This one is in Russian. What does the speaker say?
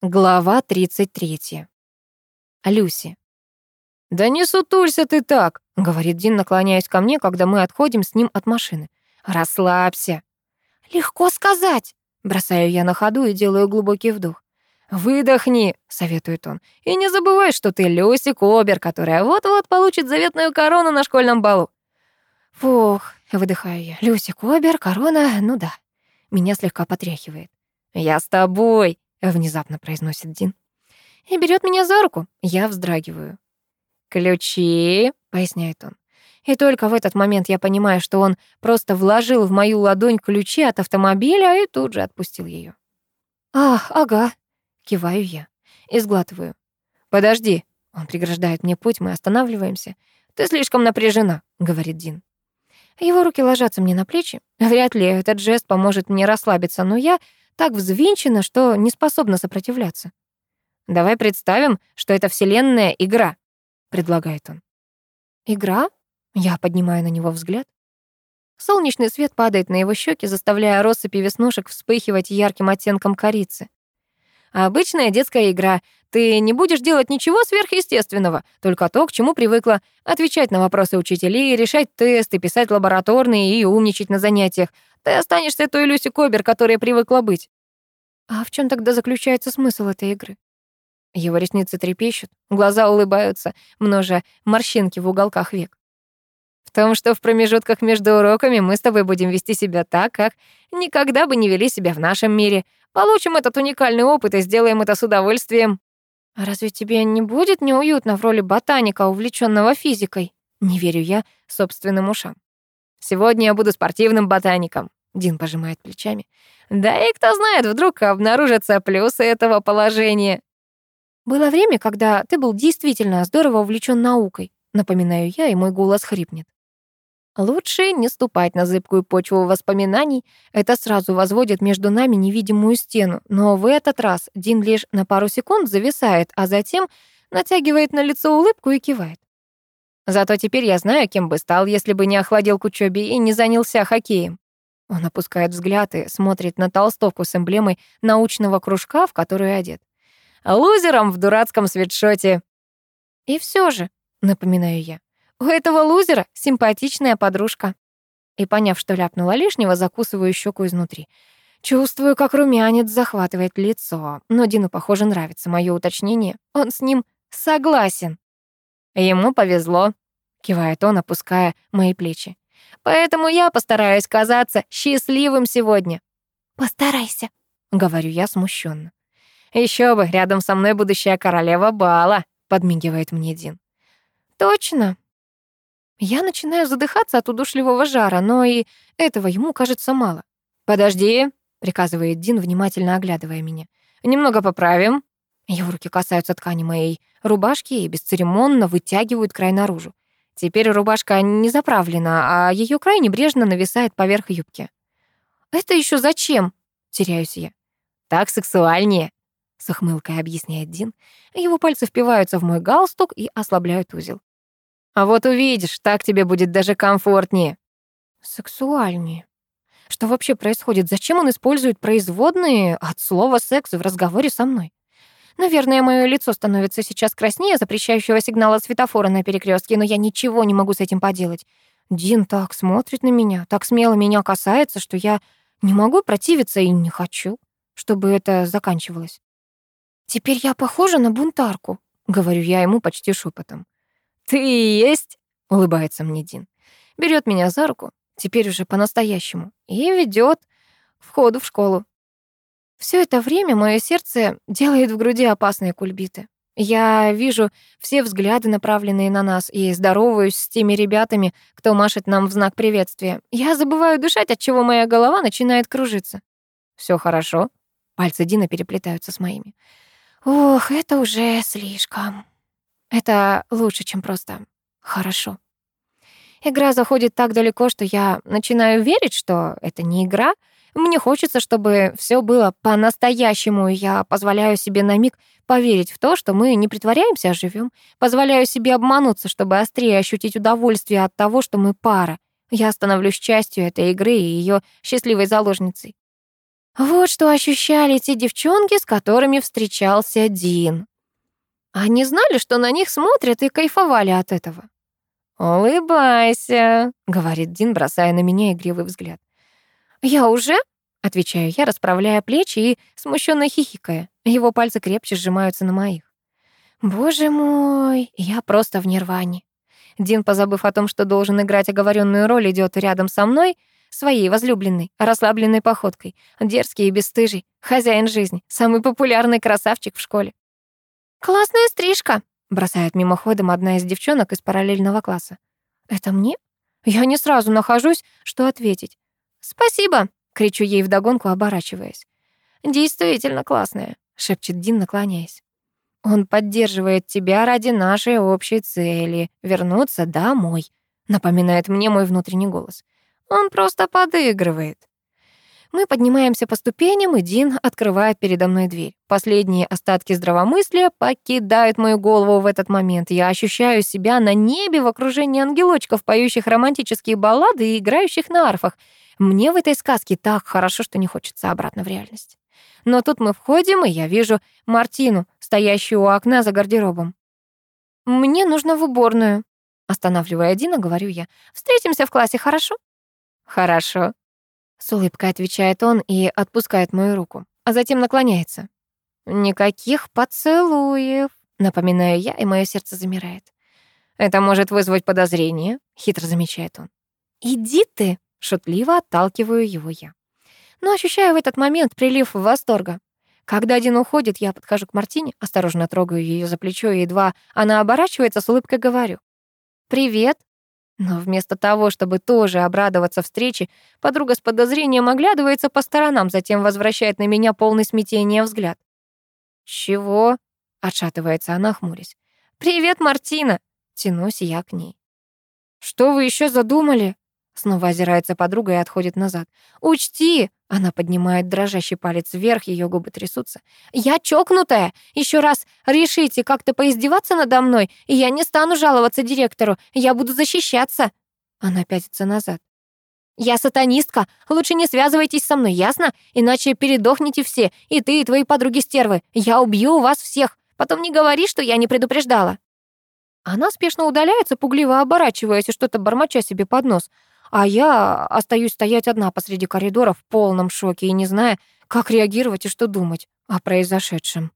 Глава 33. Люси. «Да не сутулься ты так», — говорит Дин, наклоняясь ко мне, когда мы отходим с ним от машины. «Расслабься». «Легко сказать», — бросаю я на ходу и делаю глубокий вдох. «Выдохни», — советует он. «И не забывай, что ты Люси Кобер, которая вот-вот получит заветную корону на школьном балу». «Фух», — выдыхаю я. «Люси Кобер, корона, ну да». Меня слегка потряхивает. «Я с тобой», — внезапно произносит Дин. И берет меня за руку. Я вздрагиваю. «Ключи», — поясняет он. И только в этот момент я понимаю, что он просто вложил в мою ладонь ключи от автомобиля и тут же отпустил ее. «Ах, ага», — киваю я и сглатываю. «Подожди», — он преграждает мне путь, мы останавливаемся. «Ты слишком напряжена», — говорит Дин. Его руки ложатся мне на плечи. Вряд ли этот жест поможет мне расслабиться, но я так взвинчена, что не способна сопротивляться. «Давай представим, что это вселенная игра», — предлагает он. «Игра?» Я поднимаю на него взгляд. Солнечный свет падает на его щеки, заставляя россыпи веснушек вспыхивать ярким оттенком корицы. Обычная детская игра. Ты не будешь делать ничего сверхъестественного, только то, к чему привыкла. Отвечать на вопросы учителей, решать тесты, писать лабораторные и умничать на занятиях. Ты останешься той Люси Кобер, которая привыкла быть. А в чем тогда заключается смысл этой игры? Его ресницы трепещут, глаза улыбаются, множа морщинки в уголках век. В том, что в промежутках между уроками мы с тобой будем вести себя так, как никогда бы не вели себя в нашем мире. Получим этот уникальный опыт и сделаем это с удовольствием. А разве тебе не будет неуютно в роли ботаника, увлеченного физикой? Не верю я собственным ушам. Сегодня я буду спортивным ботаником. Дин пожимает плечами. Да и кто знает, вдруг обнаружатся плюсы этого положения. Было время, когда ты был действительно здорово увлечен наукой. Напоминаю я, и мой голос хрипнет. Лучше не ступать на зыбкую почву воспоминаний, это сразу возводит между нами невидимую стену, но в этот раз Дин лишь на пару секунд зависает, а затем натягивает на лицо улыбку и кивает. Зато теперь я знаю, кем бы стал, если бы не охладел к учебе и не занялся хоккеем. Он опускает взгляд и смотрит на толстовку с эмблемой научного кружка, в которую одет. Лузером в дурацком свитшоте. И все же, напоминаю я, у этого лузера симпатичная подружка. И поняв, что ляпнула лишнего, закусываю щеку изнутри. Чувствую, как румянец захватывает лицо. Но Дину, похоже, нравится мое уточнение. Он с ним согласен. Ему повезло, кивает он, опуская мои плечи. Поэтому я постараюсь казаться счастливым сегодня. Постарайся, говорю я смущенно. Еще бы, рядом со мной будущая королева бала, подмигивает мне Дин. Точно, я начинаю задыхаться от удушливого жара, но и этого ему кажется мало. «Подожди», — приказывает Дин, внимательно оглядывая меня. «Немного поправим». Его руки касаются ткани моей рубашки и бесцеремонно вытягивают край наружу. Теперь рубашка не заправлена, а ее край небрежно нависает поверх юбки. «Это еще зачем?» — теряюсь я. «Так сексуальнее», — с ухмылкой объясняет Дин. Его пальцы впиваются в мой галстук и ослабляют узел. А вот увидишь, так тебе будет даже комфортнее. Сексуальнее. Что вообще происходит? Зачем он использует производные от слова «секс» в разговоре со мной? Наверное, мое лицо становится сейчас краснее запрещающего сигнала светофора на перекрестке, но я ничего не могу с этим поделать. Дин так смотрит на меня, так смело меня касается, что я не могу противиться и не хочу, чтобы это заканчивалось. «Теперь я похожа на бунтарку», — говорю я ему почти шепотом. «Ты и есть?» — улыбается мне Дин. Берет меня за руку, теперь уже по-настоящему, и ведет в ходу в школу. Все это время мое сердце делает в груди опасные кульбиты. Я вижу все взгляды, направленные на нас, и здороваюсь с теми ребятами, кто машет нам в знак приветствия. Я забываю дышать, от чего моя голова начинает кружиться. Все хорошо. Пальцы Дина переплетаются с моими. Ох, это уже слишком. Это лучше, чем просто хорошо. Игра заходит так далеко, что я начинаю верить, что это не игра. Мне хочется, чтобы все было по-настоящему, я позволяю себе на миг поверить в то, что мы не притворяемся, а живем. Позволяю себе обмануться, чтобы острее ощутить удовольствие от того, что мы пара. Я становлюсь частью этой игры и ее счастливой заложницей. Вот что ощущали те девчонки, с которыми встречался Дин. Они знали, что на них смотрят и кайфовали от этого. «Улыбайся», — говорит Дин, бросая на меня игривый взгляд. «Я уже?» — отвечаю я, расправляя плечи и смущенно хихикая. Его пальцы крепче сжимаются на моих. Боже мой, я просто в нирване. Дин, позабыв о том, что должен играть оговоренную роль, идет рядом со мной, своей возлюбленной, расслабленной походкой, дерзкий и бесстыжий, хозяин жизни, самый популярный красавчик в школе. «Классная стрижка», — бросает мимоходом одна из девчонок из параллельного класса. «Это мне?» Я не сразу нахожусь, что ответить. «Спасибо», — кричу ей вдогонку, оборачиваясь. «Действительно классная», — шепчет Дин, наклоняясь. «Он поддерживает тебя ради нашей общей цели — вернуться домой», — напоминает мне мой внутренний голос. «Он просто подыгрывает». Мы поднимаемся по ступеням, и Дин открывает передо мной дверь. Последние остатки здравомыслия покидают мою голову в этот момент. Я ощущаю себя на небе в окружении ангелочков, поющих романтические баллады и играющих на арфах. Мне в этой сказке так хорошо, что не хочется обратно в реальность. Но тут мы входим, и я вижу Мартину, стоящую у окна за гардеробом. «Мне нужно в уборную», — останавливая Дина, говорю я. «Встретимся в классе, хорошо?» «Хорошо», — с улыбкой отвечает он и отпускает мою руку, а затем наклоняется. «Никаких поцелуев», — напоминаю я, и мое сердце замирает. «Это может вызвать подозрение», — хитро замечает он. «Иди ты», — шутливо отталкиваю его я. Но ощущаю в этот момент прилив восторга. Когда один уходит, я подхожу к Мартине, осторожно трогаю ее за плечо, и едва она оборачивается, с улыбкой говорю. «Привет». Но вместо того, чтобы тоже обрадоваться встрече, подруга с подозрением оглядывается по сторонам, затем возвращает на меня полный смятения взгляд. «Чего?» — отшатывается она, хмурясь. «Привет, Мартина!» — тянусь я к ней. «Что вы еще задумали?» Снова озирается подруга и отходит назад. «Учти!» Она поднимает дрожащий палец вверх, ее губы трясутся. «Я чокнутая! Еще раз решите как-то поиздеваться надо мной, и я не стану жаловаться директору, я буду защищаться!» Она пятится назад. «Я сатанистка, лучше не связывайтесь со мной, ясно? Иначе передохнете все, и ты, и твои подруги-стервы. Я убью вас всех, потом не говори, что я не предупреждала». Она спешно удаляется, пугливо оборачиваясь и что-то бормоча себе под нос а я остаюсь стоять одна посреди коридора в полном шоке и не зная, как реагировать и что думать о произошедшем.